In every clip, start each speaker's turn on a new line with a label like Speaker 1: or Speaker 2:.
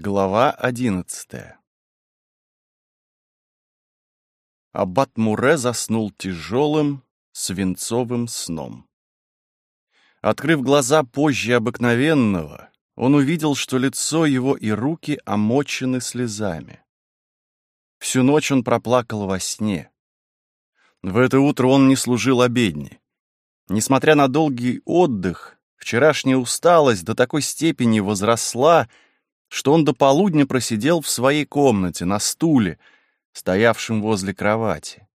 Speaker 1: Глава одиннадцатая Аббат Муре заснул тяжелым, свинцовым сном. Открыв глаза позже обыкновенного, он увидел, что лицо его и руки омочены слезами. Всю ночь он проплакал во сне. В это утро он не служил обедни. Несмотря на долгий отдых, вчерашняя усталость до такой степени возросла, что он до полудня просидел в своей комнате на стуле, стоявшем возле кровати.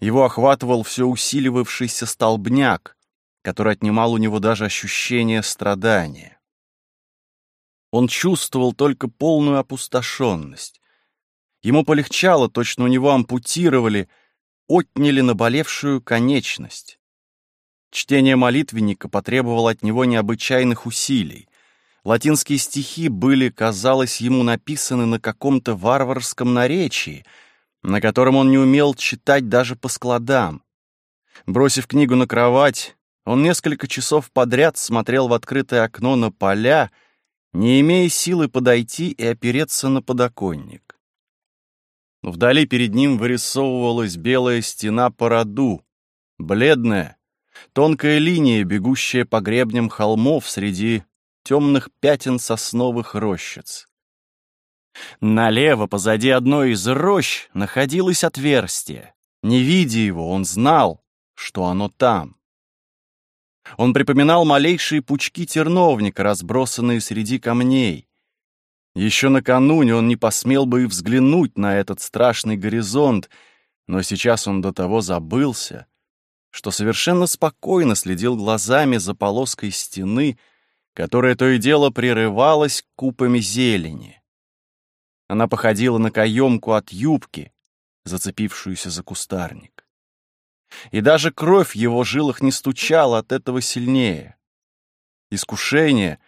Speaker 1: Его охватывал все усиливавшийся столбняк, который отнимал у него даже ощущение страдания. Он чувствовал только полную опустошенность. Ему полегчало, точно у него ампутировали, отняли наболевшую конечность. Чтение молитвенника потребовало от него необычайных усилий. Латинские стихи были, казалось, ему написаны на каком-то варварском наречии, на котором он не умел читать даже по складам. Бросив книгу на кровать, он несколько часов подряд смотрел в открытое окно на поля, не имея силы подойти и опереться на подоконник. Вдали перед ним вырисовывалась белая стена по роду, бледная, тонкая линия, бегущая по гребням холмов среди темных пятен сосновых рощиц. Налево, позади одной из рощ, находилось отверстие. Не видя его, он знал, что оно там. Он припоминал малейшие пучки терновника, разбросанные среди камней. Еще накануне он не посмел бы и взглянуть на этот страшный горизонт, но сейчас он до того забылся, что совершенно спокойно следил глазами за полоской стены, которая то и дело прерывалась купами зелени. Она походила на каемку от юбки, зацепившуюся за кустарник. И даже кровь в его жилах не стучала от этого сильнее. Искушение,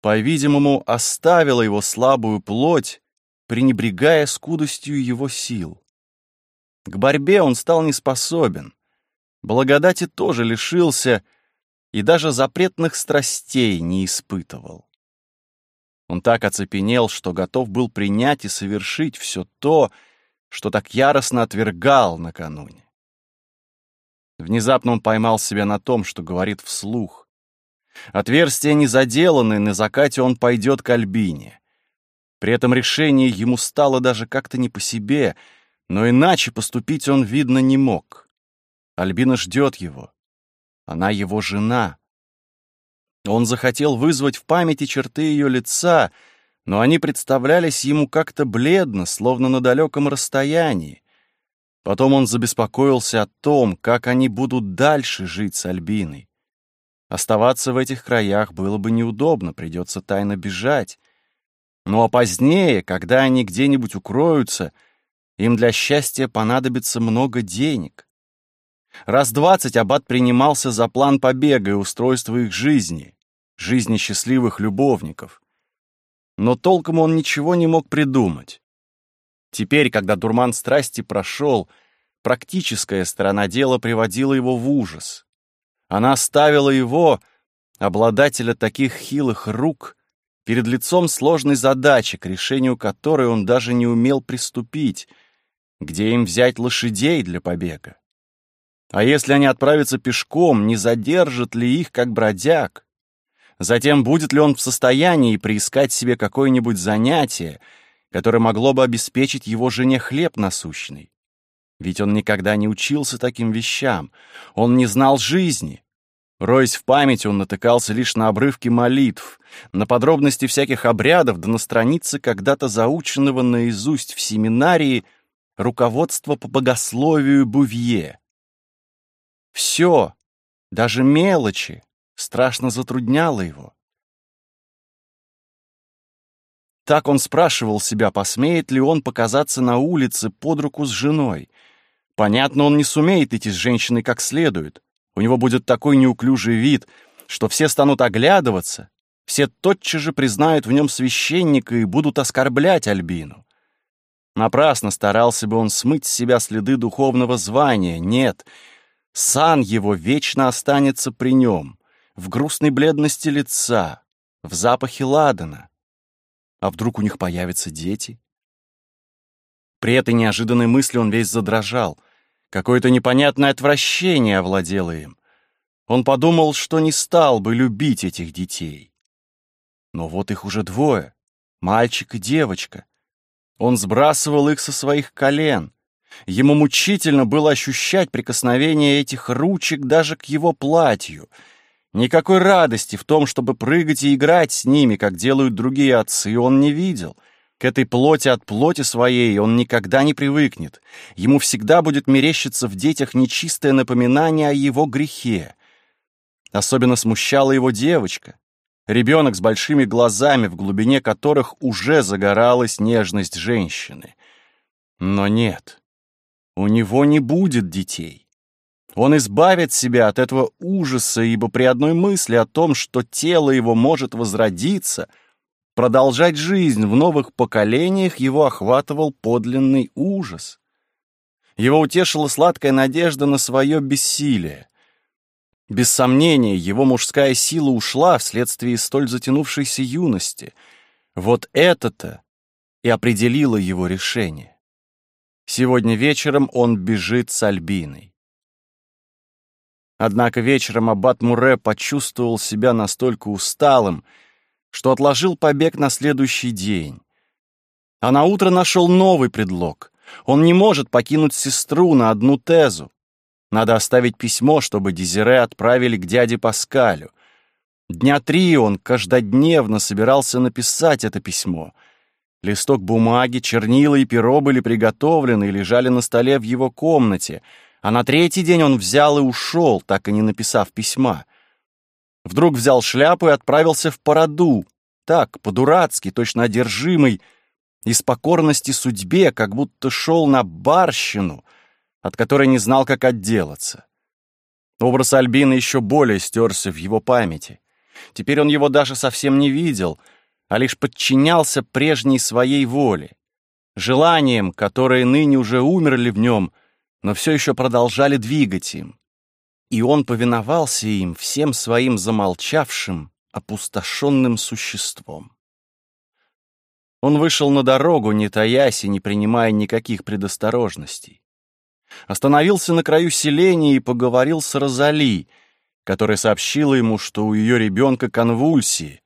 Speaker 1: по-видимому, оставило его слабую плоть, пренебрегая скудостью его сил. К борьбе он стал неспособен. Благодати тоже лишился — и даже запретных страстей не испытывал. Он так оцепенел, что готов был принять и совершить все то, что так яростно отвергал накануне. Внезапно он поймал себя на том, что говорит вслух. Отверстие не заделано, на закате он пойдет к Альбине. При этом решении ему стало даже как-то не по себе, но иначе поступить он, видно, не мог. Альбина ждет его. Она его жена. Он захотел вызвать в памяти черты ее лица, но они представлялись ему как-то бледно, словно на далеком расстоянии. Потом он забеспокоился о том, как они будут дальше жить с Альбиной. Оставаться в этих краях было бы неудобно, придется тайно бежать. Ну а позднее, когда они где-нибудь укроются, им для счастья понадобится много денег. Раз двадцать Аббат принимался за план побега и устройства их жизни, жизни счастливых любовников. Но толком он ничего не мог придумать. Теперь, когда дурман страсти прошел, практическая сторона дела приводила его в ужас. Она ставила его, обладателя таких хилых рук, перед лицом сложной задачи, к решению которой он даже не умел приступить, где им взять лошадей для побега. А если они отправятся пешком, не задержат ли их как бродяг? Затем, будет ли он в состоянии приискать себе какое-нибудь занятие, которое могло бы обеспечить его жене хлеб насущный? Ведь он никогда не учился таким вещам, он не знал жизни. Роясь в памяти, он натыкался лишь на обрывки молитв, на подробности всяких обрядов, да на страницы когда-то заученного наизусть в семинарии руководства по богословию Бувье. Все, даже мелочи, страшно затрудняло его. Так он спрашивал себя, посмеет ли он показаться на улице под руку с женой. Понятно, он не сумеет идти с женщиной как следует. У него будет такой неуклюжий вид, что все станут оглядываться, все тотчас же признают в нем священника и будут оскорблять Альбину. Напрасно старался бы он смыть с себя следы духовного звания. Нет, Сан его вечно останется при нем, в грустной бледности лица, в запахе ладана. А вдруг у них появятся дети? При этой неожиданной мысли он весь задрожал. Какое-то непонятное отвращение овладело им. Он подумал, что не стал бы любить этих детей. Но вот их уже двое — мальчик и девочка. Он сбрасывал их со своих колен. Ему мучительно было ощущать прикосновение этих ручек даже к его платью. Никакой радости в том, чтобы прыгать и играть с ними, как делают другие отцы, он не видел. К этой плоти от плоти своей он никогда не привыкнет. Ему всегда будет мерещиться в детях нечистое напоминание о его грехе. Особенно смущала его девочка. Ребенок с большими глазами, в глубине которых уже загоралась нежность женщины. Но нет, у него не будет детей. Он избавит себя от этого ужаса, ибо при одной мысли о том, что тело его может возродиться, продолжать жизнь в новых поколениях, его охватывал подлинный ужас. Его утешила сладкая надежда на свое бессилие. Без сомнения, его мужская сила ушла вследствие столь затянувшейся юности. Вот это-то и определило его решение. Сегодня вечером он бежит с Альбиной. Однако вечером аббат Муре почувствовал себя настолько усталым, что отложил побег на следующий день. А на утро нашел новый предлог. Он не может покинуть сестру на одну тезу. Надо оставить письмо, чтобы Дезире отправили к дяде Паскалю. Дня три он каждодневно собирался написать это письмо. Листок бумаги, чернила и перо были приготовлены и лежали на столе в его комнате, а на третий день он взял и ушел, так и не написав письма. Вдруг взял шляпу и отправился в Параду, так, по-дурацки, точно одержимый, из покорности судьбе, как будто шел на барщину — от которой не знал, как отделаться. Образ Альбины еще более стерся в его памяти. Теперь он его даже совсем не видел, а лишь подчинялся прежней своей воле, желаниям, которые ныне уже умерли в нем, но все еще продолжали двигать им. И он повиновался им всем своим замолчавшим, опустошенным существом. Он вышел на дорогу, не таясь и не принимая никаких предосторожностей. Остановился на краю селения и поговорил с Розали, которая сообщила ему, что у ее ребенка конвульсии.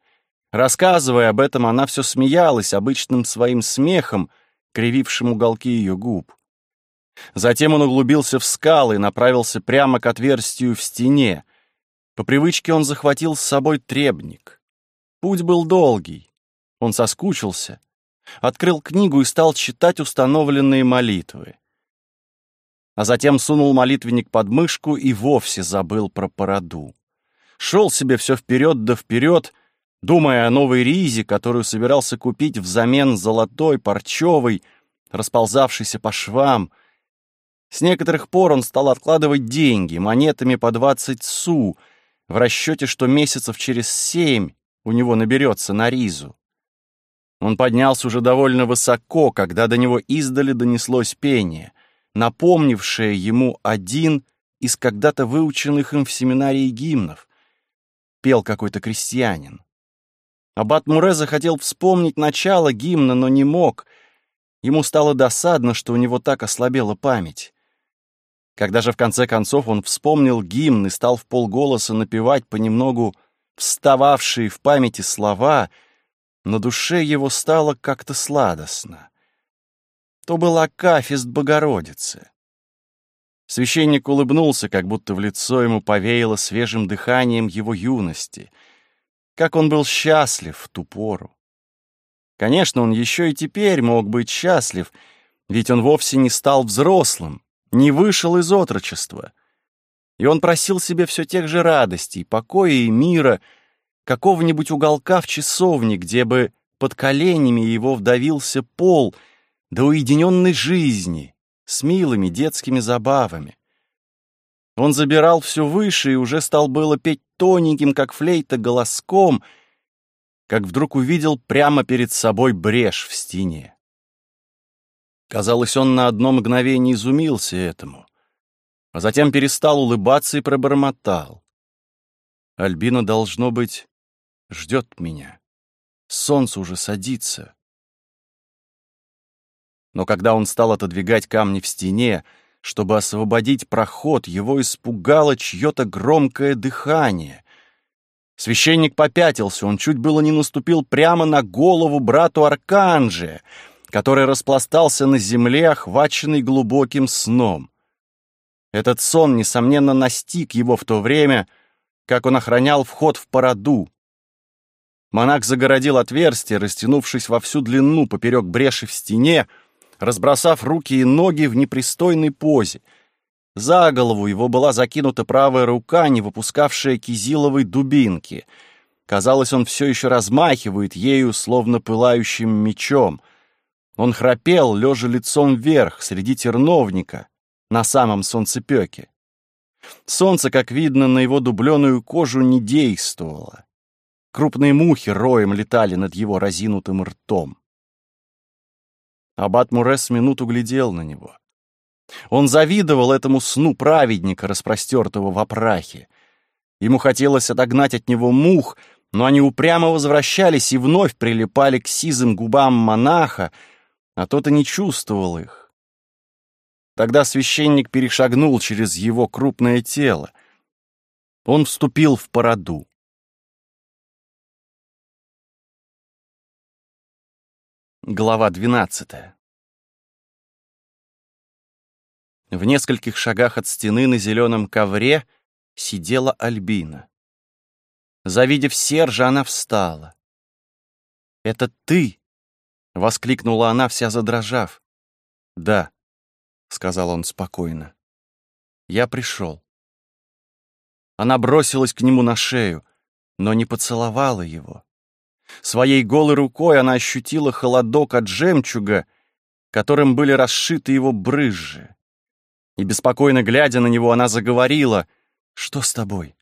Speaker 1: Рассказывая об этом, она все смеялась обычным своим смехом, кривившим уголки ее губ. Затем он углубился в скалы и направился прямо к отверстию в стене. По привычке он захватил с собой требник. Путь был долгий. Он соскучился, открыл книгу и стал читать установленные молитвы а затем сунул молитвенник под мышку и вовсе забыл про породу. Шел себе все вперед да вперед, думая о новой ризе, которую собирался купить взамен золотой, парчевой, расползавшейся по швам. С некоторых пор он стал откладывать деньги, монетами по двадцать су, в расчете, что месяцев через семь у него наберется на ризу. Он поднялся уже довольно высоко, когда до него издали донеслось пение напомнившее ему один из когда-то выученных им в семинарии гимнов. Пел какой-то крестьянин. Аббат Муре захотел вспомнить начало гимна, но не мог. Ему стало досадно, что у него так ослабела память. Когда же в конце концов он вспомнил гимн и стал в полголоса напевать понемногу встававшие в памяти слова, на душе его стало как-то сладостно то был Акафист Богородицы. Священник улыбнулся, как будто в лицо ему повеяло свежим дыханием его юности. Как он был счастлив в ту пору. Конечно, он еще и теперь мог быть счастлив, ведь он вовсе не стал взрослым, не вышел из отрочества. И он просил себе все тех же радостей, покоя и мира, какого-нибудь уголка в часовне, где бы под коленями его вдавился пол — до уединенной жизни, с милыми детскими забавами. Он забирал все выше и уже стал было петь тоненьким, как флейта, голоском, как вдруг увидел прямо перед собой брешь в стене. Казалось, он на одно мгновение изумился этому, а затем перестал улыбаться и пробормотал. «Альбина, должно быть, ждет меня. солнце уже садится. Но когда он стал отодвигать камни в стене, чтобы освободить проход, его испугало чье-то громкое дыхание. Священник попятился, он чуть было не наступил прямо на голову брату Арканже, который распластался на земле, охваченный глубоким сном. Этот сон, несомненно, настиг его в то время, как он охранял вход в породу. Монах загородил отверстие, растянувшись во всю длину поперек бреши в стене, разбросав руки и ноги в непристойной позе. За голову его была закинута правая рука, не выпускавшая кизиловой дубинки. Казалось, он все еще размахивает ею, словно пылающим мечом. Он храпел, лежа лицом вверх, среди терновника, на самом солнцепеке. Солнце, как видно, на его дубленую кожу не действовало. Крупные мухи роем летали над его разинутым ртом. Аббат Мурес минуту глядел на него. Он завидовал этому сну праведника, распростертого в опрахе. Ему хотелось отогнать от него мух, но они упрямо возвращались и вновь прилипали к сизым губам монаха, а тот и не чувствовал их. Тогда священник перешагнул через его крупное тело. Он вступил в породу. Глава двенадцатая. В нескольких шагах от стены на зеленом ковре сидела Альбина. Завидев Сержа, она встала. «Это ты!» — воскликнула она, вся задрожав. «Да», — сказал он спокойно. «Я пришел». Она бросилась к нему на шею, но не поцеловала его. Своей голой рукой она ощутила холодок от жемчуга, которым были расшиты его брызжи. И беспокойно глядя на него, она заговорила, «Что с тобой?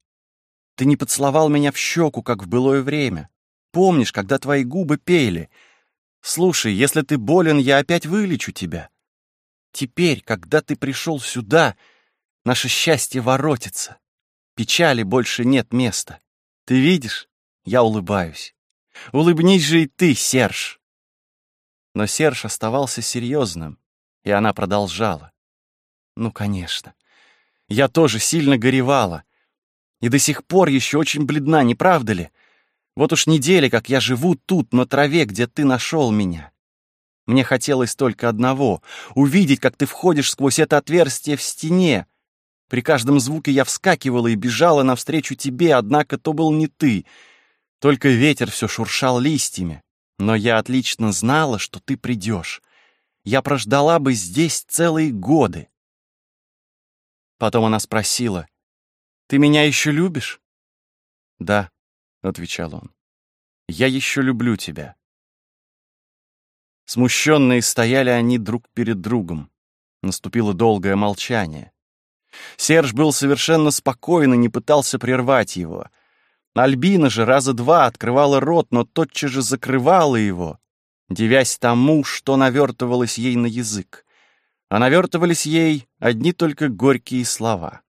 Speaker 1: Ты не поцеловал меня в щеку, как в былое время. Помнишь, когда твои губы пели? Слушай, если ты болен, я опять вылечу тебя. Теперь, когда ты пришел сюда, наше счастье воротится. Печали больше нет места. Ты видишь? Я улыбаюсь. Улыбнись же и ты, Серж!» Но Серж оставался серьезным, и она продолжала. «Ну, конечно. Я тоже сильно горевала. И до сих пор еще очень бледна, не правда ли? Вот уж недели, как я живу тут, на траве, где ты нашел меня. Мне хотелось только одного — увидеть, как ты входишь сквозь это отверстие в стене. При каждом звуке я вскакивала и бежала навстречу тебе, однако то был не ты — только ветер все шуршал листьями. Но я отлично знала, что ты придешь. Я прождала бы здесь целые годы. Потом она спросила, «Ты меня еще любишь?» «Да», — отвечал он, — «я еще люблю тебя». Смущенные стояли они друг перед другом. Наступило долгое молчание. Серж был совершенно спокоен и не пытался прервать его — Альбина же раза два открывала рот, но тотчас же закрывала его, девясь тому, что навертывалось ей на язык. А навертывались ей одни только горькие слова.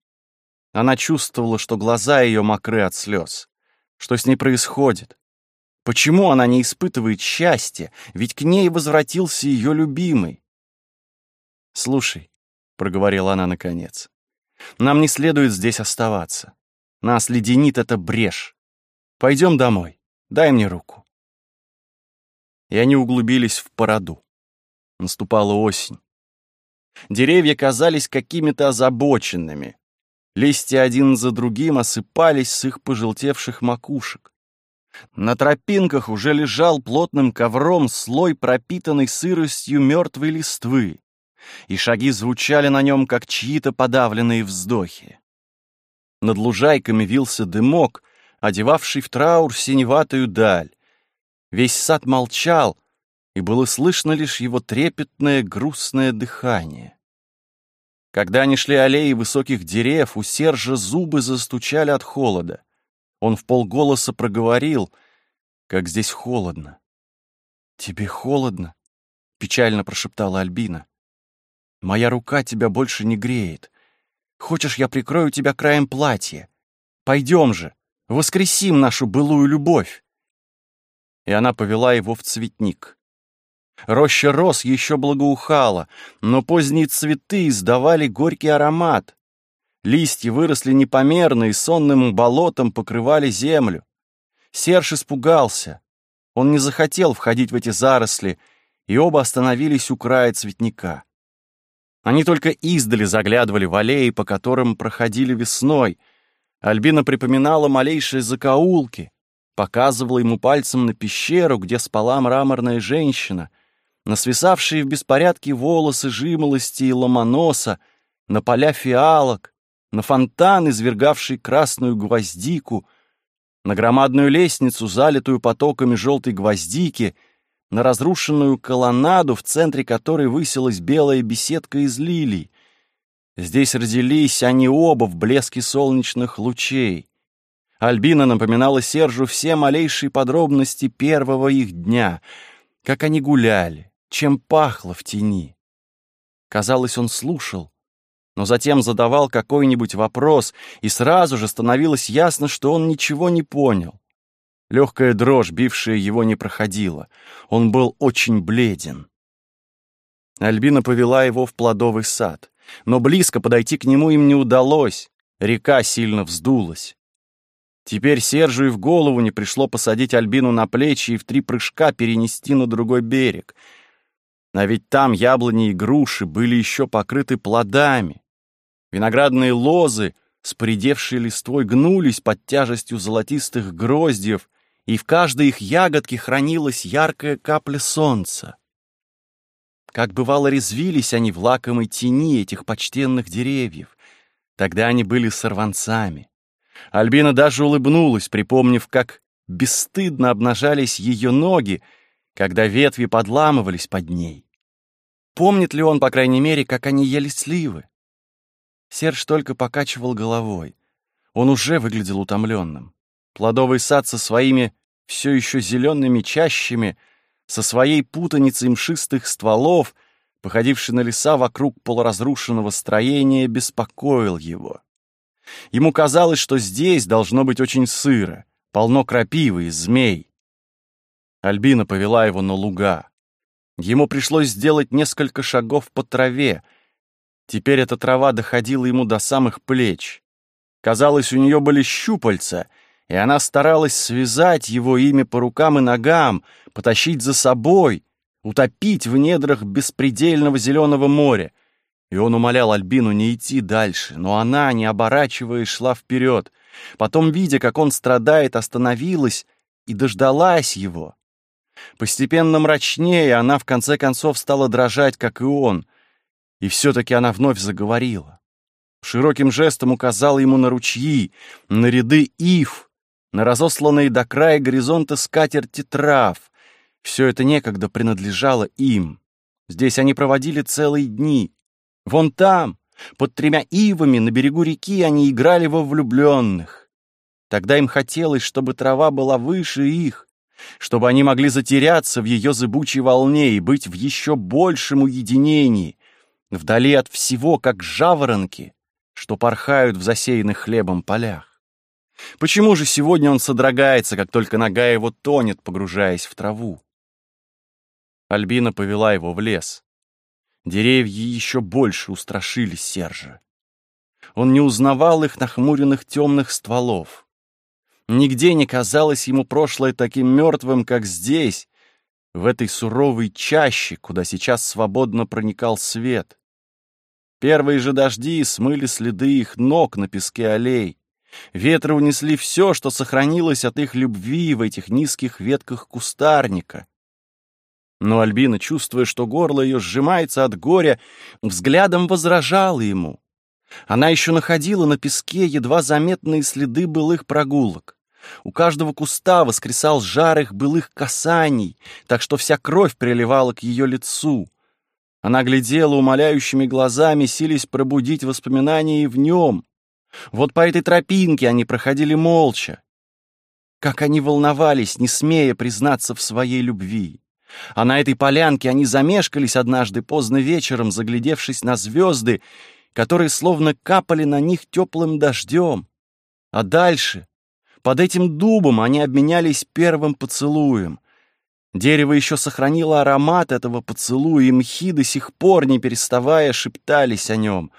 Speaker 1: Она чувствовала, что глаза ее мокры от слез. Что с ней происходит? Почему она не испытывает счастья? Ведь к ней возвратился ее любимый. «Слушай», — проговорила она наконец, — «нам не следует здесь оставаться. Нас леденит эта брешь. Пойдем домой. Дай мне руку. И они углубились в породу. Наступала осень. Деревья казались какими-то озабоченными. Листья один за другим осыпались с их пожелтевших макушек. На тропинках уже лежал плотным ковром слой пропитанный сыростью мертвой листвы, и шаги звучали на нем, как чьи-то подавленные вздохи. Над лужайками вился дымок, одевавший в траур синеватую даль. Весь сад молчал, и было слышно лишь его трепетное грустное дыхание. Когда они шли аллеей высоких дерев, у Сержа зубы застучали от холода. Он в полголоса проговорил, как здесь холодно. «Тебе холодно?» — печально прошептала Альбина. «Моя рука тебя больше не греет. Хочешь, я прикрою тебя краем платья? Пойдем же!» Воскресим нашу былую любовь!» и она повела его в цветник. Роща роз еще благоухала, но поздние цветы издавали горький аромат. Листья выросли непомерно и сонным болотом покрывали землю. Серж испугался. Он не захотел входить в эти заросли, и оба остановились у края цветника. Они только издали заглядывали в аллеи, по которым проходили весной. Альбина припоминала малейшие закоулки, показывала ему пальцем на пещеру, где спала мраморная женщина, на свисавшие в беспорядке волосы жимолости и ломоноса, на поля фиалок, на фонтан, извергавший красную гвоздику, на громадную лестницу, залитую потоками желтой гвоздики, на разрушенную колоннаду, в центре которой высилась белая беседка из лилий. Здесь родились они оба в блеске солнечных лучей. Альбина напоминала Сержу все малейшие подробности первого их дня, как они гуляли, чем пахло в тени. Казалось, он слушал, но затем задавал какой-нибудь вопрос, и сразу же становилось ясно, что он ничего не понял. Легкая дрожь, бившая его, не проходила. Он был очень бледен. Альбина повела его в плодовый сад, но близко подойти к нему им не удалось. Река сильно вздулась. Теперь Сержу и в голову не пришло посадить Альбину на плечи и в три прыжка перенести на другой берег. А ведь там яблони и груши были еще покрыты плодами. Виноградные лозы с поредевшей листвой гнулись под тяжестью золотистых гроздьев, и в каждой их ягодке хранилась яркая капля солнца. Как бывало, резвились они в лакомой тени этих почтенных деревьев. Тогда они были сорванцами. Альбина даже улыбнулась, припомнив, как бесстыдно обнажались ее ноги, когда ветви подламывались под ней. Помнит ли он, по крайней мере, как они ели сливы? Серж только покачивал головой. Он уже выглядел утомленным. Плодовый сад со своими все еще зелеными чащами, со своей путаницей мшистых стволов, походивший на леса вокруг полуразрушенного строения, беспокоил его. Ему казалось, что здесь должно быть очень сыро, полно крапивы и змей. Альбина повела его на луга. Ему пришлось сделать несколько шагов по траве — Теперь эта трава доходила ему до самых плеч. Казалось, у нее были щупальца, и она старалась связать его ими по рукам и ногам, потащить за собой, утопить в недрах беспредельного зеленого моря. И он умолял Альбину не идти дальше, но она, не оборачиваясь, шла вперед. Потом, видя, как он страдает, остановилась и дождалась его. Постепенно мрачнее она, в конце концов, стала дрожать, как и он — и все-таки она вновь заговорила. Широким жестом указала ему на ручьи, на ряды ив, на разосланные до края горизонта скатерти трав. Все это некогда принадлежало им. Здесь они проводили целые дни. Вон там, под тремя ивами, на берегу реки, они играли во влюбленных. Тогда им хотелось, чтобы трава была выше их, чтобы они могли затеряться в ее зыбучей волне и быть в еще большем уединении, вдали от всего, как жаворонки, что порхают в засеянных хлебом полях. Почему же сегодня он содрогается, как только нога его тонет, погружаясь в траву? Альбина повела его в лес. Деревья еще больше устрашили Сержа. Он не узнавал их нахмуренных темных стволов. Нигде не казалось ему прошлое таким мертвым, как здесь, в этой суровой чаще, куда сейчас свободно проникал свет. Первые же дожди смыли следы их ног на песке аллей. Ветры унесли все, что сохранилось от их любви в этих низких ветках кустарника. Но Альбина, чувствуя, что горло ее сжимается от горя, взглядом возражала ему. Она еще находила на песке едва заметные следы былых прогулок. У каждого куста воскресал жар их былых касаний, так что вся кровь приливала к ее лицу. Она глядела умоляющими глазами, сились пробудить воспоминания и в нем. Вот по этой тропинке они проходили молча. Как они волновались, не смея признаться в своей любви. А на этой полянке они замешкались однажды поздно вечером, заглядевшись на звезды, которые словно капали на них теплым дождем. А дальше, под этим дубом, они обменялись первым поцелуем — Дерево еще сохранило аромат этого поцелуя, и мхи до сих пор, не переставая, шептались о нем.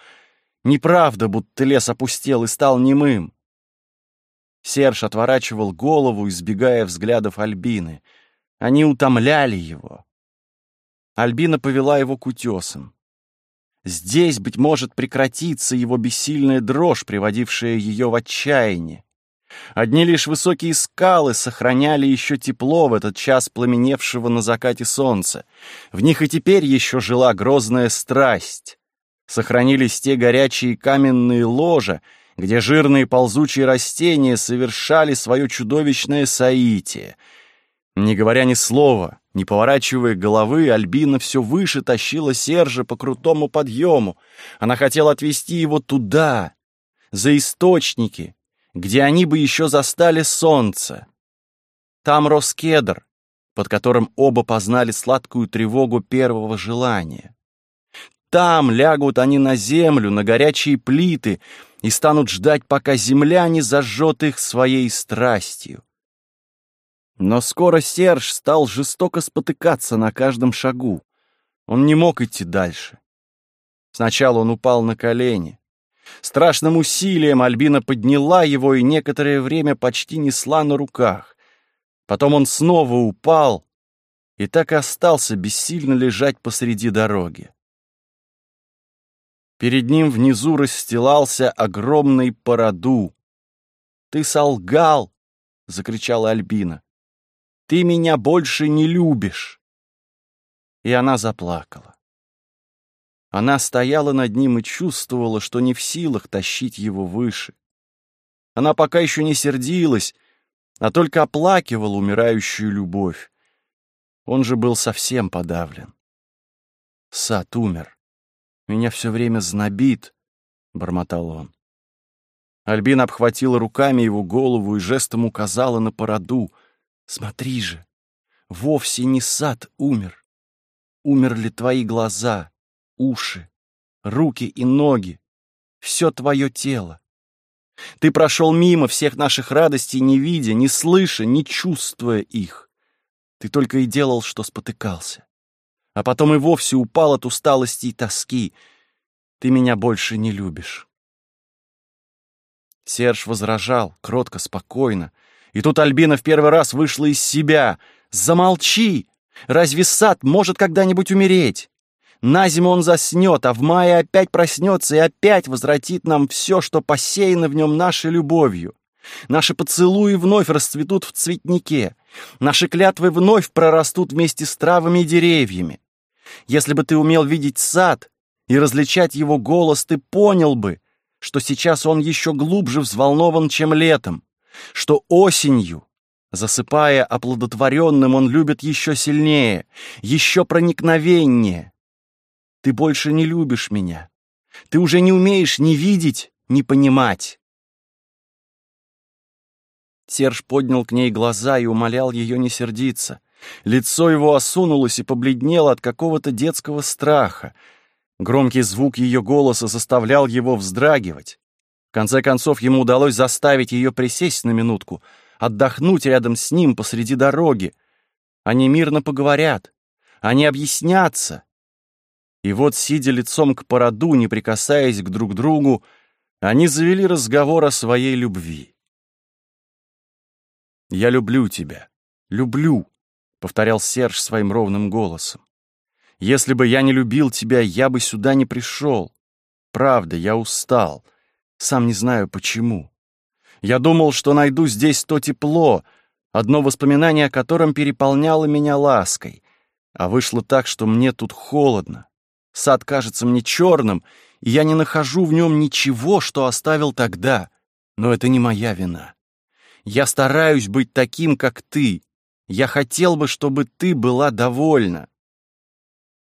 Speaker 1: Неправда, будто лес опустел и стал немым. Серж отворачивал голову, избегая взглядов Альбины. Они утомляли его. Альбина повела его к утесам. Здесь, быть может, прекратится его бессильная дрожь, приводившая ее в отчаяние. Одни лишь высокие скалы сохраняли еще тепло в этот час пламеневшего на закате солнца. В них и теперь еще жила грозная страсть. Сохранились те горячие каменные ложа, где жирные ползучие растения совершали свое чудовищное соитие. Не говоря ни слова, не поворачивая головы, Альбина все выше тащила Сержа по крутому подъему. Она хотела отвести его туда, за источники, где они бы еще застали солнце. Там рос кедр, под которым оба познали сладкую тревогу первого желания. Там лягут они на землю, на горячие плиты, и станут ждать, пока земля не зажжет их своей страстью. Но скоро Серж стал жестоко спотыкаться на каждом шагу. Он не мог идти дальше. Сначала он упал на колени. Страшным усилием Альбина подняла его и некоторое время почти несла на руках. Потом он снова упал и так и остался бессильно лежать посреди дороги. Перед ним внизу расстилался огромный породу. «Ты солгал!» — закричала Альбина. «Ты меня больше не любишь!» И она заплакала. Она стояла над ним и чувствовала, что не в силах тащить его выше. Она пока еще не сердилась, а только оплакивала умирающую любовь. Он же был совсем подавлен. Сад умер. Меня все время знобит, — бормотал он. Альбина обхватила руками его голову и жестом указала на породу. «Смотри же, вовсе не сад умер. Умерли твои глаза, уши, руки и ноги, все твое тело. Ты прошел мимо всех наших радостей, не видя, не слыша, не чувствуя их. Ты только и делал, что спотыкался а потом и вовсе упал от усталости и тоски. Ты меня больше не любишь. Серж возражал, кротко, спокойно. И тут Альбина в первый раз вышла из себя. «Замолчи! Разве сад может когда-нибудь умереть? На зиму он заснет, а в мае опять проснется и опять возвратит нам все, что посеяно в нем нашей любовью. Наши поцелуи вновь расцветут в цветнике. Наши клятвы вновь прорастут вместе с травами и деревьями. Если бы ты умел видеть сад и различать его голос, ты понял бы, что сейчас он еще глубже взволнован, чем летом, что осенью, засыпая оплодотворенным, он любит еще сильнее, еще проникновеннее. Ты больше не любишь меня. Ты уже не умеешь ни видеть, ни понимать. Серж поднял к ней глаза и умолял ее не сердиться. Лицо его осунулось и побледнело от какого-то детского страха. Громкий звук ее голоса заставлял его вздрагивать. В конце концов, ему удалось заставить ее присесть на минутку, отдохнуть рядом с ним посреди дороги. Они мирно поговорят, они объяснятся. И вот, сидя лицом к породу, не прикасаясь к друг другу, они завели разговор о своей любви. «Я люблю тебя. Люблю», — повторял Серж своим ровным голосом. «Если бы я не любил тебя, я бы сюда не пришел. Правда, я устал. Сам не знаю, почему. Я думал, что найду здесь то тепло, одно воспоминание о котором переполняло меня лаской. А вышло так, что мне тут холодно. Сад кажется мне черным, и я не нахожу в нем ничего, что оставил тогда. Но это не моя вина. Я стараюсь быть таким, как ты. Я хотел бы, чтобы ты была довольна.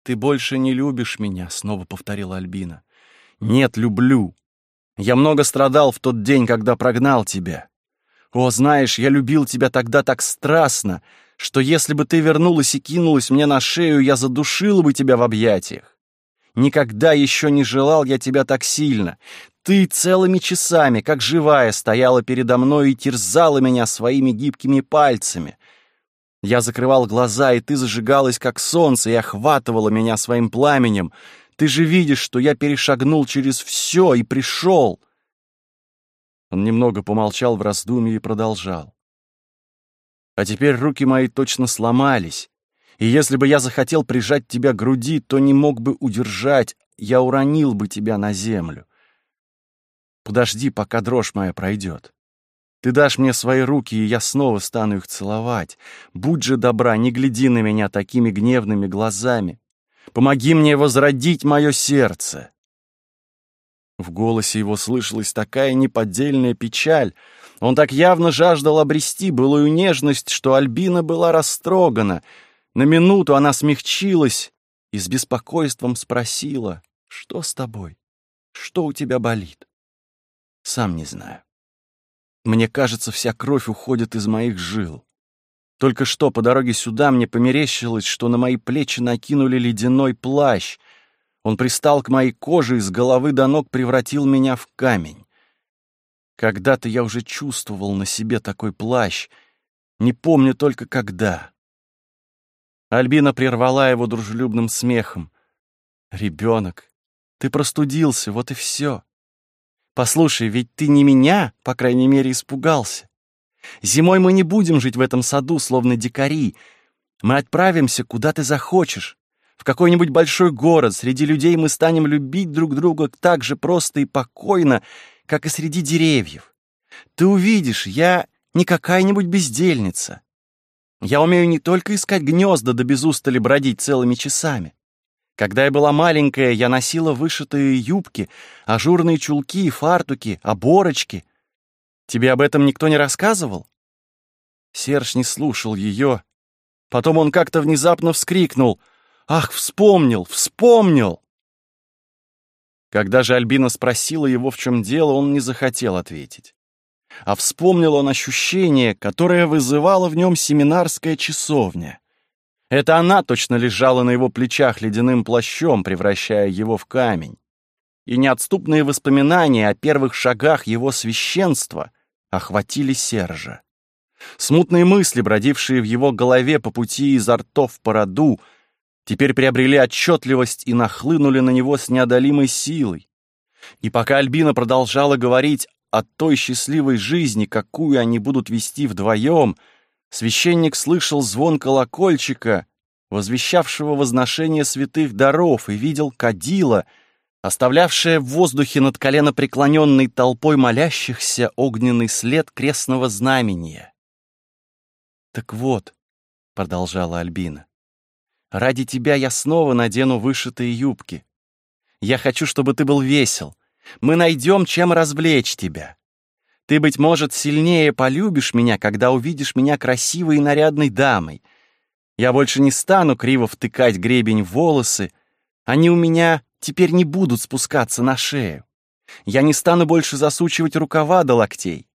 Speaker 1: Ты больше не любишь меня, снова повторила Альбина. Нет, люблю. Я много страдал в тот день, когда прогнал тебя. О, знаешь, я любил тебя тогда так страстно, что если бы ты вернулась и кинулась мне на шею, я задушила бы тебя в объятиях. Никогда еще не желал я тебя так сильно. Ты целыми часами, как живая, стояла передо мной и терзала меня своими гибкими пальцами. Я закрывал глаза, и ты зажигалась, как солнце, и охватывала меня своим пламенем. Ты же видишь, что я перешагнул через все и пришел. Он немного помолчал в раздумье и продолжал. А теперь руки мои точно сломались, и если бы я захотел прижать тебя к груди, то не мог бы удержать, я уронил бы тебя на землю. Подожди, пока дрожь моя пройдет. Ты дашь мне свои руки, и я снова стану их целовать. Будь же добра, не гляди на меня такими гневными глазами. Помоги мне возродить мое сердце. В голосе его слышалась такая неподдельная печаль. Он так явно жаждал обрести былую нежность, что Альбина была растрогана. На минуту она смягчилась и с беспокойством спросила, «Что с тобой? Что у тебя болит?» «Сам не знаю. Мне кажется, вся кровь уходит из моих жил. Только что по дороге сюда мне померещилось, что на мои плечи накинули ледяной плащ. Он пристал к моей коже и с головы до ног превратил меня в камень. Когда-то я уже чувствовал на себе такой плащ, не помню только когда. Альбина прервала его дружелюбным смехом. «Ребенок, ты простудился, вот и все. Послушай, ведь ты не меня, по крайней мере, испугался. Зимой мы не будем жить в этом саду, словно дикари. Мы отправимся, куда ты захочешь. В какой-нибудь большой город, среди людей мы станем любить друг друга так же просто и покойно, как и среди деревьев. Ты увидишь, я не какая-нибудь бездельница. Я умею не только искать гнезда да без устали бродить целыми часами. Когда я была маленькая, я носила вышитые юбки, ажурные чулки, фартуки, оборочки. Тебе об этом никто не рассказывал?» Серж не слушал ее. Потом он как-то внезапно вскрикнул. «Ах, вспомнил, вспомнил!» Когда же Альбина спросила его, в чем дело, он не захотел ответить. А вспомнил он ощущение, которое вызывало в нем семинарская часовня. Это она точно лежала на его плечах ледяным плащом, превращая его в камень. И неотступные воспоминания о первых шагах его священства охватили Сержа. Смутные мысли, бродившие в его голове по пути из ртов по роду, теперь приобрели отчетливость и нахлынули на него с неодолимой силой. И пока Альбина продолжала говорить о той счастливой жизни, какую они будут вести вдвоем — священник слышал звон колокольчика, возвещавшего возношение святых даров, и видел кадила, оставлявшее в воздухе над коленопреклоненной толпой молящихся огненный след крестного знамения. «Так вот», — продолжала Альбина, — «ради тебя я снова надену вышитые юбки. Я хочу, чтобы ты был весел. Мы найдем, чем развлечь тебя. Ты, быть может, сильнее полюбишь меня, когда увидишь меня красивой и нарядной дамой. Я больше не стану криво втыкать гребень в волосы. Они у меня теперь не будут спускаться на шею. Я не стану больше засучивать рукава до локтей.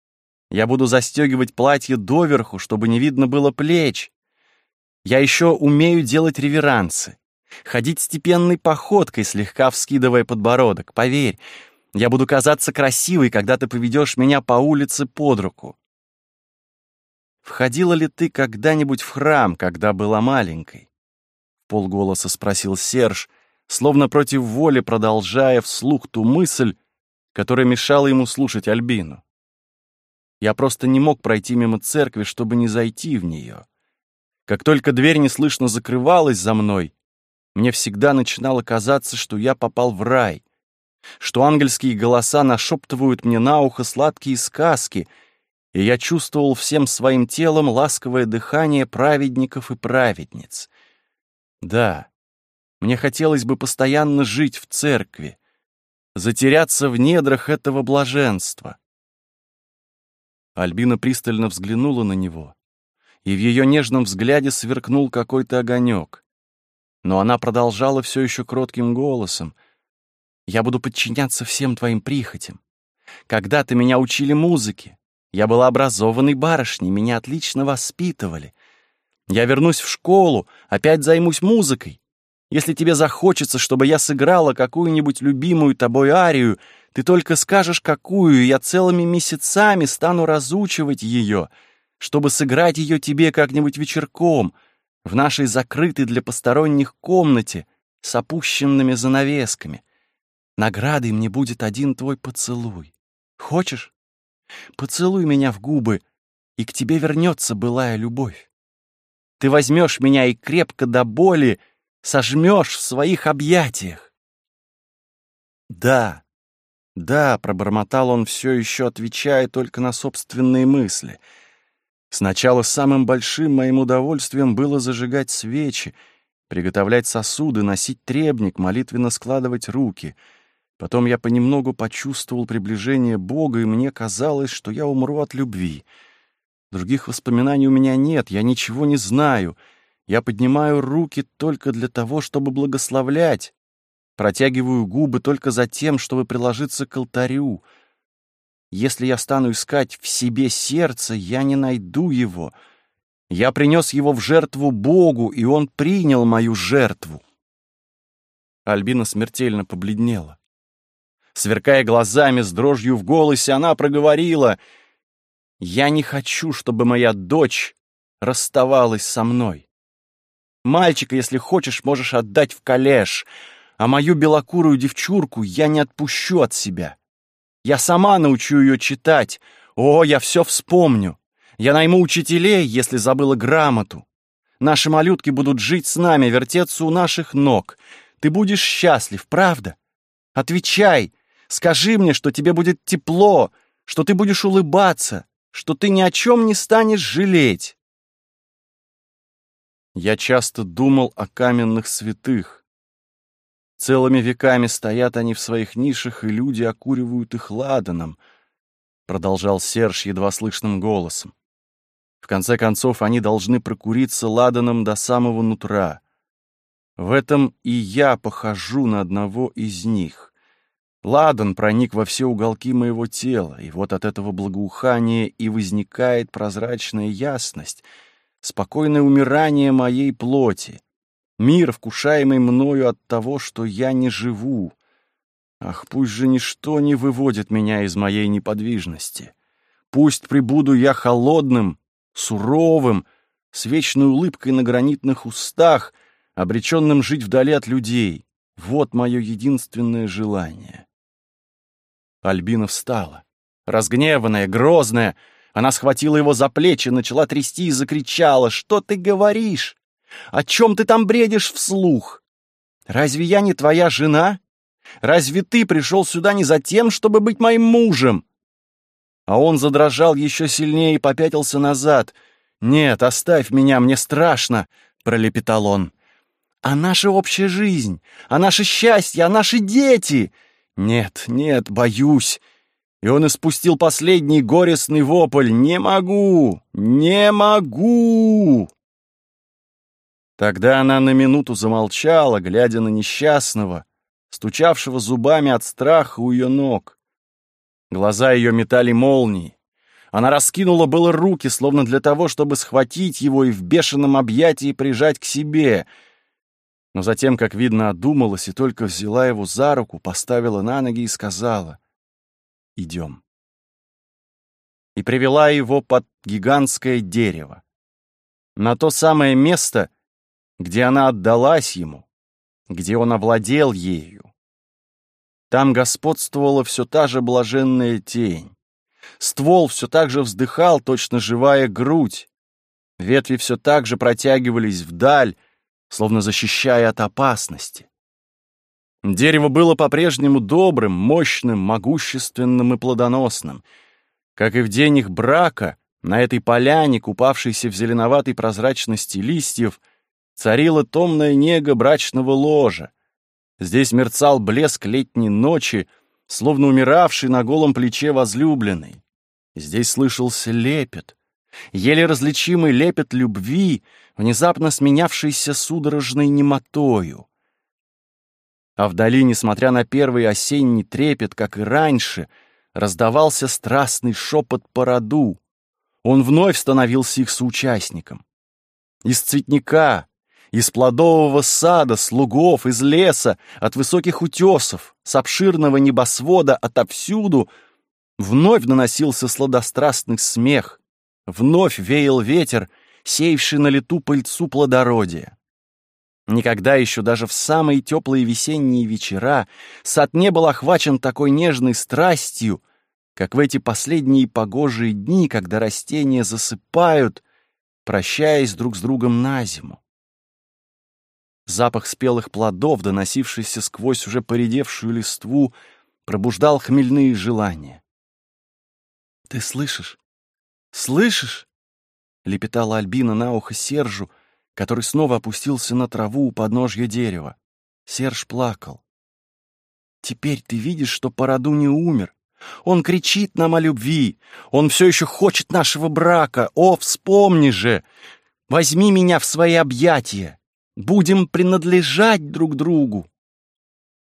Speaker 1: Я буду застегивать платье доверху, чтобы не видно было плеч. Я еще умею делать реверансы. Ходить степенной походкой, слегка вскидывая подбородок. Поверь, я буду казаться красивой, когда ты поведешь меня по улице под руку. Входила ли ты когда-нибудь в храм, когда была маленькой? Полголоса спросил Серж, словно против воли продолжая вслух ту мысль, которая мешала ему слушать Альбину. Я просто не мог пройти мимо церкви, чтобы не зайти в нее. Как только дверь неслышно закрывалась за мной, мне всегда начинало казаться, что я попал в рай, что ангельские голоса нашептывают мне на ухо сладкие сказки, и я чувствовал всем своим телом ласковое дыхание праведников и праведниц. Да, мне хотелось бы постоянно жить в церкви, затеряться в недрах этого блаженства. Альбина пристально взглянула на него, и в ее нежном взгляде сверкнул какой-то огонек. Но она продолжала все еще кротким голосом — я буду подчиняться всем твоим прихотям. Когда-то меня учили музыке. Я была образованной барышней, меня отлично воспитывали. Я вернусь в школу, опять займусь музыкой. Если тебе захочется, чтобы я сыграла какую-нибудь любимую тобой арию, ты только скажешь, какую, и я целыми месяцами стану разучивать ее. чтобы сыграть ее тебе как-нибудь вечерком в нашей закрытой для посторонних комнате с опущенными занавесками. Наградой мне будет один твой поцелуй. Хочешь? Поцелуй меня в губы, и к тебе вернется былая любовь. Ты возьмешь меня и крепко до боли сожмешь в своих объятиях. Да, да, пробормотал он все еще, отвечая только на собственные мысли. Сначала самым большим моим удовольствием было зажигать свечи, приготовлять сосуды, носить требник, молитвенно складывать руки. Потом я понемногу почувствовал приближение Бога, и мне казалось, что я умру от любви. Других воспоминаний у меня нет, я ничего не знаю. Я поднимаю руки только для того, чтобы благословлять, протягиваю губы только за тем, чтобы приложиться к алтарю. Если я стану искать в себе сердце, я не найду его — я принес его в жертву Богу, и он принял мою жертву. Альбина смертельно побледнела. Сверкая глазами с дрожью в голосе, она проговорила, «Я не хочу, чтобы моя дочь расставалась со мной. Мальчика, если хочешь, можешь отдать в коллеж, а мою белокурую девчурку я не отпущу от себя. Я сама научу ее читать. О, я все вспомню. Я найму учителей, если забыла грамоту. Наши малютки будут жить с нами, вертеться у наших ног. Ты будешь счастлив, правда? Отвечай, скажи мне, что тебе будет тепло, что ты будешь улыбаться, что ты ни о чем не станешь жалеть. Я часто думал о каменных святых. Целыми веками стоят они в своих нишах, и люди окуривают их ладаном, продолжал Серж едва слышным голосом. В конце концов, они должны прокуриться ладаном до самого нутра. В этом и я похожу на одного из них. Ладан проник во все уголки моего тела, и вот от этого благоухания и возникает прозрачная ясность, спокойное умирание моей плоти, мир, вкушаемый мною от того, что я не живу. Ах, пусть же ничто не выводит меня из моей неподвижности. Пусть прибуду я холодным, суровым, с вечной улыбкой на гранитных устах, обреченным жить вдали от людей. Вот мое единственное желание. Альбина встала. Разгневанная, грозная, она схватила его за плечи, начала трясти и закричала. «Что ты говоришь? О чем ты там бредишь вслух? Разве я не твоя жена? Разве ты пришел сюда не за тем, чтобы быть моим мужем? а он задрожал еще сильнее и попятился назад. «Нет, оставь меня, мне страшно!» — пролепетал он. «А наша общая жизнь? А наше счастье? А наши дети?» «Нет, нет, боюсь!» И он испустил последний горестный вопль. «Не могу! Не могу!» Тогда она на минуту замолчала, глядя на несчастного, стучавшего зубами от страха у ее ног. Глаза ее метали молнии. Она раскинула было руки, словно для того, чтобы схватить его и в бешеном объятии прижать к себе. Но затем, как видно, одумалась и только взяла его за руку, поставила на ноги и сказала «Идем». И привела его под гигантское дерево. На то самое место, где она отдалась ему, где он овладел ею. Там господствовала все та же блаженная тень. Ствол все так же вздыхал, точно живая грудь. Ветви все так же протягивались вдаль, словно защищая от опасности. Дерево было по-прежнему добрым, мощным, могущественным и плодоносным. Как и в день их брака, на этой поляне, купавшейся в зеленоватой прозрачности листьев, царила томная нега брачного ложа, Здесь мерцал блеск летней ночи, словно умиравший на голом плече возлюбленный. Здесь слышался лепет, еле различимый лепет любви, внезапно сменявшийся судорожной немотою. А вдали, несмотря на первый осенний трепет, как и раньше, раздавался страстный шепот по роду. Он вновь становился их соучастником. Из цветника, из плодового сада, слугов, из леса, от высоких утесов, с обширного небосвода отовсюду вновь наносился сладострастный смех, Вновь веял ветер, сеявший на лету пыльцу плодородия. Никогда еще даже в самые теплые весенние вечера сад не был охвачен такой нежной страстью, как в эти последние погожие дни, когда растения засыпают, прощаясь друг с другом на зиму. Запах спелых плодов, доносившийся сквозь уже поредевшую листву, пробуждал хмельные желания. «Ты слышишь? Слышишь?» — лепетала Альбина на ухо Сержу, который снова опустился на траву у подножья дерева. Серж плакал. «Теперь ты видишь, что Параду не умер. Он кричит нам о любви. Он все еще хочет нашего брака. О, вспомни же! Возьми меня в свои объятия. Будем принадлежать друг другу.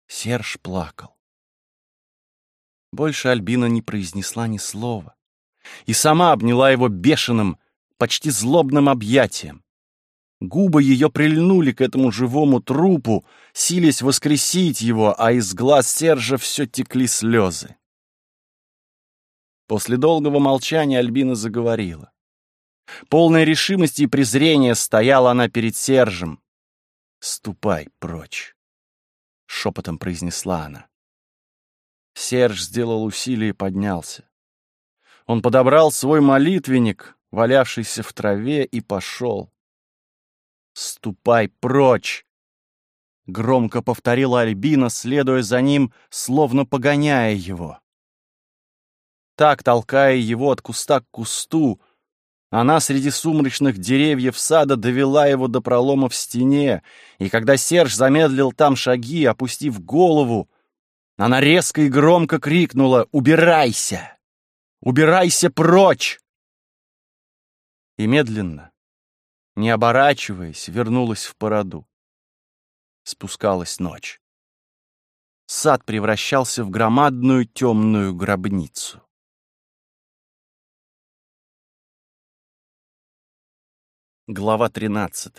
Speaker 1: Серж плакал. Больше Альбина не произнесла ни слова. И сама обняла его бешеным, почти злобным объятием. Губы ее прильнули к этому живому трупу, силясь воскресить его, а из глаз Сержа все текли слезы. После долгого молчания Альбина заговорила. Полной решимости и презрения стояла она перед Сержем. «Ступай прочь», — шепотом произнесла она. Серж сделал усилие и поднялся. Он подобрал свой молитвенник, валявшийся в траве, и пошел. «Ступай прочь!» — громко повторила Альбина, следуя за ним, словно погоняя его. Так, толкая его от куста к кусту, она среди сумрачных деревьев сада довела его до пролома в стене, и когда Серж замедлил там шаги, опустив голову, она резко и громко крикнула «Убирайся! Убирайся прочь!» И медленно, не оборачиваясь, вернулась в породу. Спускалась ночь. Сад превращался в громадную темную гробницу. Глава 13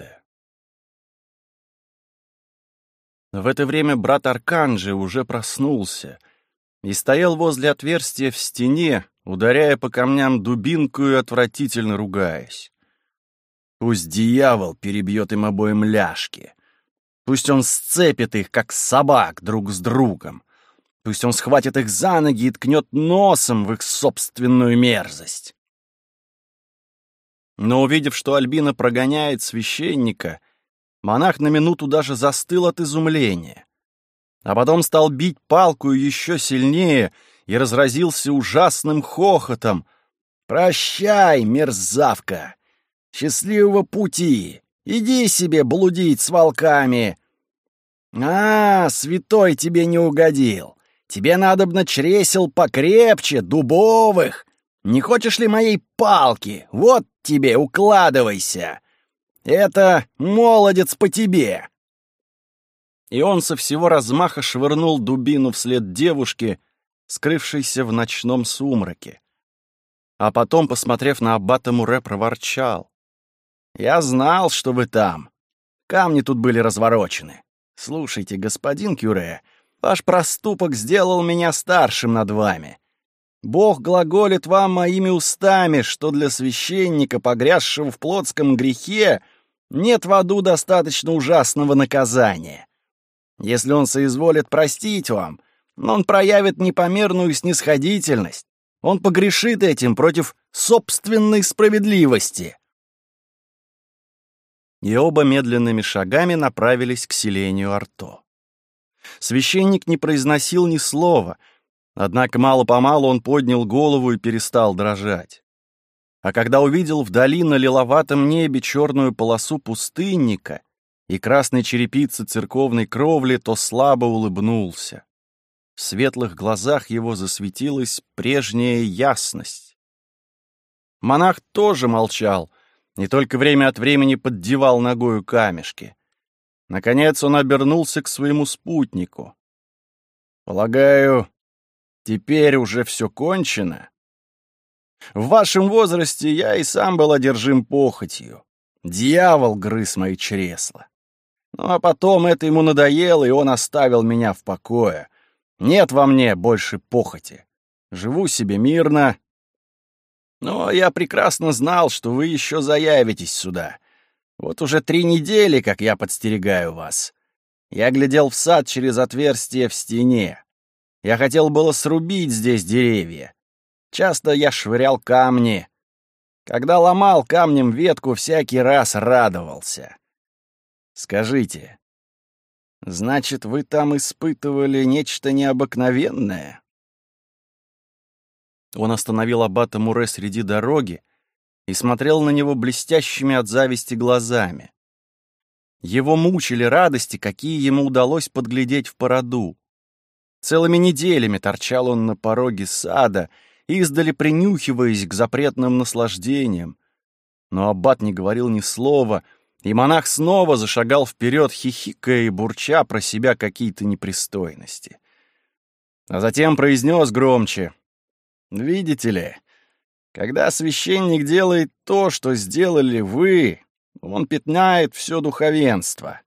Speaker 1: В это время брат Арканджи уже проснулся и стоял возле отверстия в стене, ударяя по камням дубинку и отвратительно ругаясь. Пусть дьявол перебьет им обоим ляжки. Пусть он сцепит их, как собак, друг с другом. Пусть он схватит их за ноги и ткнет носом в их собственную мерзость. Но увидев, что Альбина прогоняет священника, монах на минуту даже застыл от изумления. А потом стал бить палку еще сильнее и разразился ужасным хохотом. «Прощай, мерзавка! Счастливого пути! Иди себе блудить с волками!» «А, святой тебе не угодил! Тебе надобно чресел покрепче, дубовых! Не хочешь ли моей палки? Вот тебе, укладывайся! Это молодец по тебе!» И он со всего размаха швырнул дубину вслед девушке, скрывшейся в ночном сумраке. А потом, посмотрев на аббата Муре, проворчал. «Я знал, что вы там. Камни тут были разворочены. Слушайте, господин Кюре, ваш проступок сделал меня старшим над вами. Бог глаголит вам моими устами, что для священника, погрязшего в плотском грехе, нет в аду достаточно ужасного наказания. Если он соизволит простить вам, он проявит непомерную снисходительность. Он погрешит этим против собственной справедливости. И оба медленными шагами направились к селению Арто. Священник не произносил ни слова — Однако мало-помалу он поднял голову и перестал дрожать. А когда увидел вдали на лиловатом небе черную полосу пустынника и красной черепицы церковной кровли, то слабо улыбнулся. В светлых глазах его засветилась прежняя ясность. Монах тоже молчал, и только время от времени поддевал ногою камешки. Наконец он обернулся к своему спутнику. «Полагаю, Теперь уже все кончено. В вашем возрасте я и сам был одержим похотью. Дьявол грыз мои чресла. Ну а потом это ему надоело, и он оставил меня в покое. Нет во мне больше похоти. Живу себе мирно.
Speaker 2: Но я прекрасно знал, что вы еще заявитесь сюда. Вот уже три недели, как я подстерегаю вас. Я глядел в сад через отверстие в стене. Я хотел было срубить здесь деревья. Часто я швырял камни. Когда ломал камнем ветку, всякий раз радовался. Скажите, значит, вы там испытывали нечто необыкновенное?
Speaker 1: Он остановил аббата Муре среди дороги и смотрел на него блестящими от зависти глазами. Его мучили радости, какие ему удалось подглядеть в породу. Целыми неделями торчал он на пороге сада, издали принюхиваясь к запретным наслаждениям. Но аббат не говорил ни слова, и монах снова зашагал вперед, хихикая и бурча про себя какие-то непристойности. А затем произнес громче. «Видите ли, когда священник делает то, что сделали вы, он пятнает все духовенство.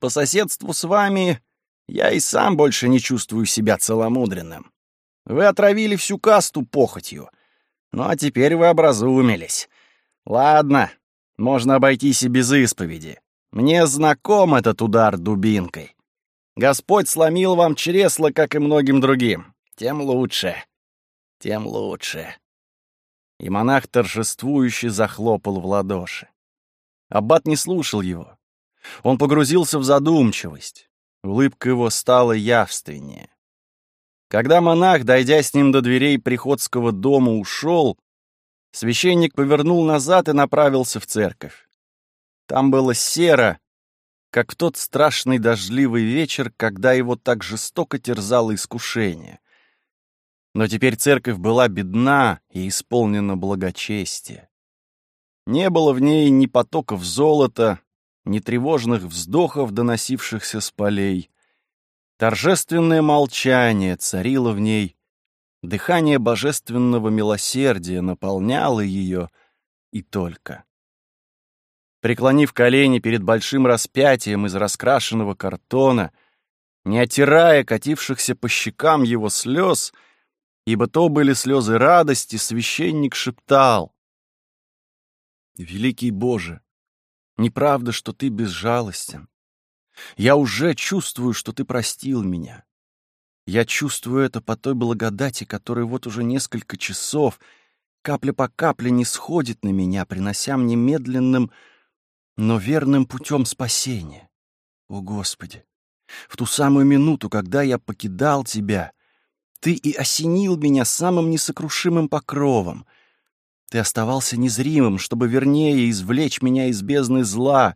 Speaker 1: По соседству с вами я и сам больше не чувствую себя целомудренным. Вы отравили всю касту похотью. Ну а теперь вы образумились. Ладно, можно обойтись и без исповеди. Мне знаком этот удар дубинкой. Господь сломил вам чресло, как и многим другим. Тем лучше. Тем лучше. И монах торжествующе захлопал в ладоши. Аббат не слушал его. Он погрузился в задумчивость. Улыбка его стала явственнее. Когда монах, дойдя с ним до дверей приходского дома, ушел, священник повернул назад и направился в церковь. Там было серо, как в тот страшный дождливый вечер, когда его так жестоко терзало искушение. Но теперь церковь была бедна и исполнена благочестия. Не было в ней ни потоков золота, ни тревожных вздохов, доносившихся с полей. Торжественное молчание царило в ней, дыхание божественного милосердия наполняло ее и только. Преклонив колени перед большим распятием из раскрашенного картона, не отирая катившихся по щекам его слез, ибо то были слезы радости, священник шептал Великий Боже, неправда, что ты безжалостен. Я уже чувствую, что ты простил меня. Я чувствую это по той благодати, которая вот уже несколько часов капля по капле не сходит на меня, принося мне медленным, но верным путем спасения. О, Господи! В ту самую минуту, когда я покидал Тебя, Ты и осенил меня самым несокрушимым покровом, ты оставался незримым, чтобы вернее извлечь меня из бездны зла.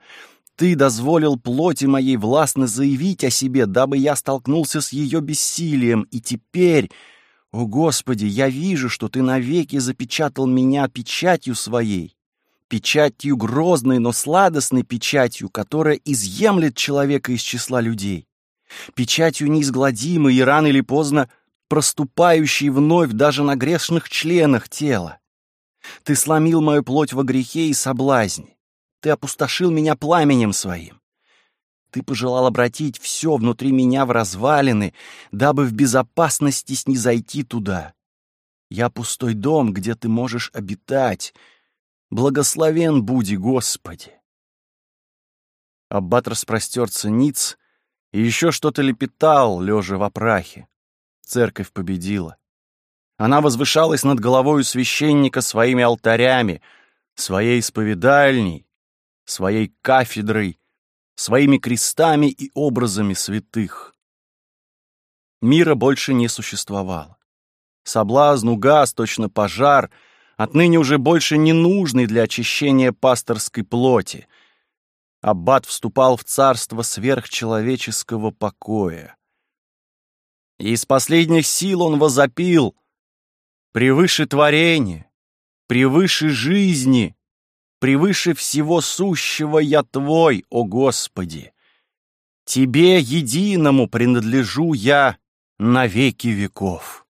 Speaker 1: Ты дозволил плоти моей властно заявить о себе, дабы я столкнулся с ее бессилием. И теперь, о Господи, я вижу, что Ты навеки запечатал меня печатью своей. Печатью грозной, но сладостной печатью, которая изъемлет человека из числа людей. Печатью неизгладимой и рано или поздно проступающей вновь даже на грешных членах тела. Ты сломил мою плоть во грехе и соблазне. Ты опустошил меня пламенем своим. Ты пожелал обратить все внутри меня в развалины, дабы в безопасности снизойти туда. Я пустой дом, где ты можешь обитать. Благословен буди, Господи. Аббат распростерся ниц и еще что-то лепетал, лежа в опрахе. Церковь победила. Она возвышалась над головой священника своими алтарями, своей исповедальней, своей кафедрой, своими крестами и образами святых. Мира больше не существовало. Соблазн угас, точно пожар, отныне уже больше не нужный для очищения пасторской плоти. Аббат вступал в царство сверхчеловеческого покоя. Из последних сил он возопил — превыше творения, превыше жизни, превыше всего сущего я Твой, о Господи. Тебе единому принадлежу я на веки веков.